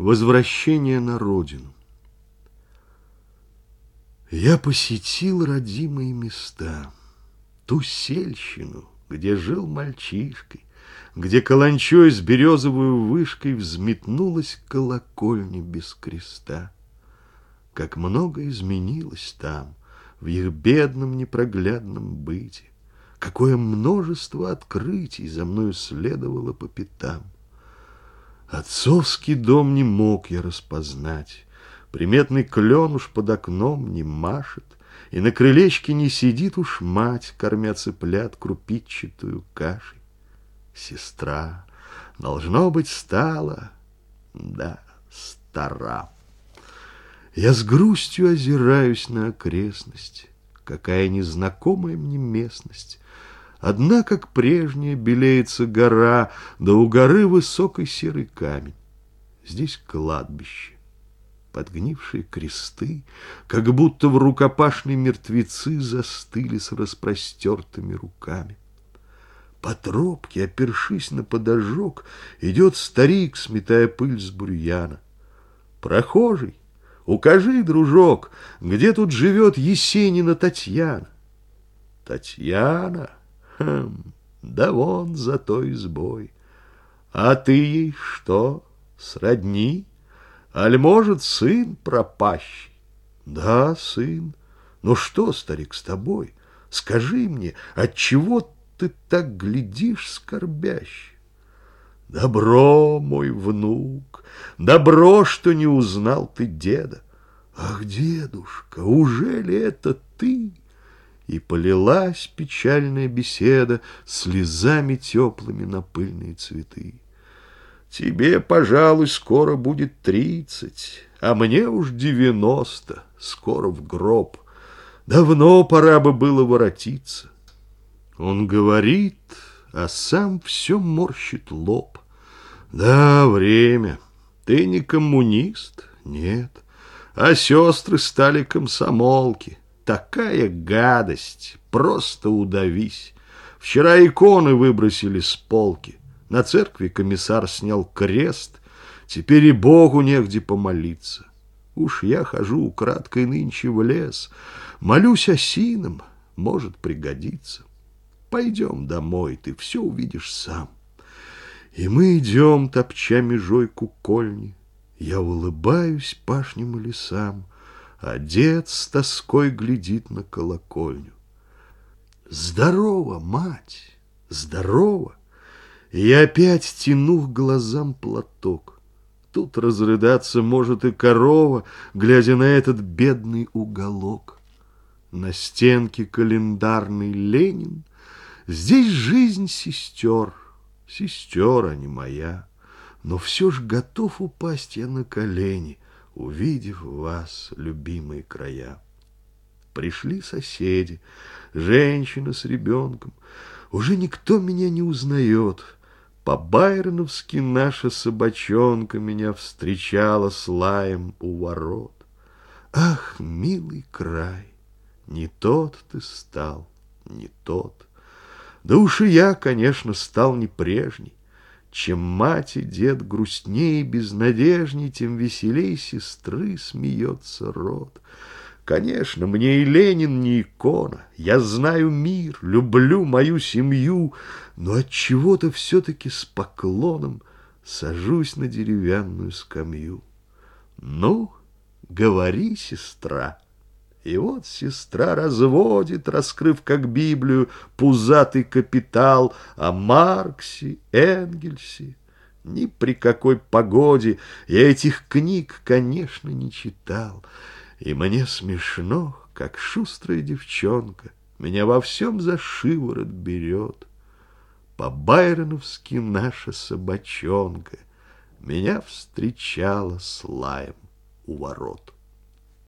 Возвращение на родину. Я посетил родимые места, ту сельщину, где жил мальчишкой, где каланчой с березовой вышкой взметнулась колокольня без креста. Как много изменилось там, в их бедном непроглядном быте, какое множество открытий за мною следовало по пятам. Отцовский дом не мог я распознать. Приметный клен уж под окном не машет, И на крылечке не сидит уж мать, Кормя цыплят крупичатую кашей. Сестра, должно быть, стала, да, стара. Я с грустью озираюсь на окрестность, Какая незнакомая мне местность, Одна, как прежняя, белеется гора, Да у горы высокий серый камень. Здесь кладбище, подгнившие кресты, Как будто в рукопашной мертвецы Застыли с распростертыми руками. По тропке, опершись на подожок, Идет старик, сметая пыль с бурьяна. Прохожий, укажи, дружок, Где тут живет Есенина Татьяна? Татьяна? Хм, да вон за той избой. А ты ей что, сродни? Аль, может, сын пропащий? Да, сын. Ну что, старик, с тобой? Скажи мне, отчего ты так глядишь скорбящий? Добро, мой внук, добро, что не узнал ты деда. Ах, дедушка, уже ли это ты? И полилась печальная беседа Слезами теплыми на пыльные цветы. Тебе, пожалуй, скоро будет тридцать, А мне уж девяносто, скоро в гроб. Давно пора бы было воротиться. Он говорит, а сам все морщит лоб. Да, время. Ты не коммунист? Нет. А сестры стали комсомолки такая гадость, просто удавись. Вчера иконы выбросили с полки. На церкви комиссар снял крест. Теперь и Богу негде помолиться. Уж я хожу украдкой нынче в лес. Молюсь осинам, может пригодиться. Пойдем домой, ты все увидишь сам. И мы идем, топча межой кукольни. Я улыбаюсь пашним лесам а дед с тоской глядит на колокольню. Здорово, мать, здорово! И я опять тяну к глазам платок. Тут разрыдаться может и корова, глядя на этот бедный уголок. На стенке календарный Ленин, здесь жизнь сестер, сестер, а не моя. Но все ж готов упасть я на колени — увидев вас, любимые края. Пришли соседи, женщина с ребенком. Уже никто меня не узнает. По-байроновски наша собачонка меня встречала с лаем у ворот. Ах, милый край, не тот ты стал, не тот. Да уж и я, конечно, стал не прежний. Чем мать и дед грустнее и безнадежней, Тем веселей сестры смеется род. Конечно, мне и Ленин не икона. Я знаю мир, люблю мою семью, Но от чего то все-таки с поклоном Сажусь на деревянную скамью. Ну, говори, сестра. И вот сестра разводит, раскрыв как Библию, пузатый капитал о Марксе, Энгельсе. Ни при какой погоде я этих книг, конечно, не читал. И мне смешно, как шустрая девчонка меня во всем за шиворот берет. По-байроновски наша собачонка меня встречала с лаем у ворот.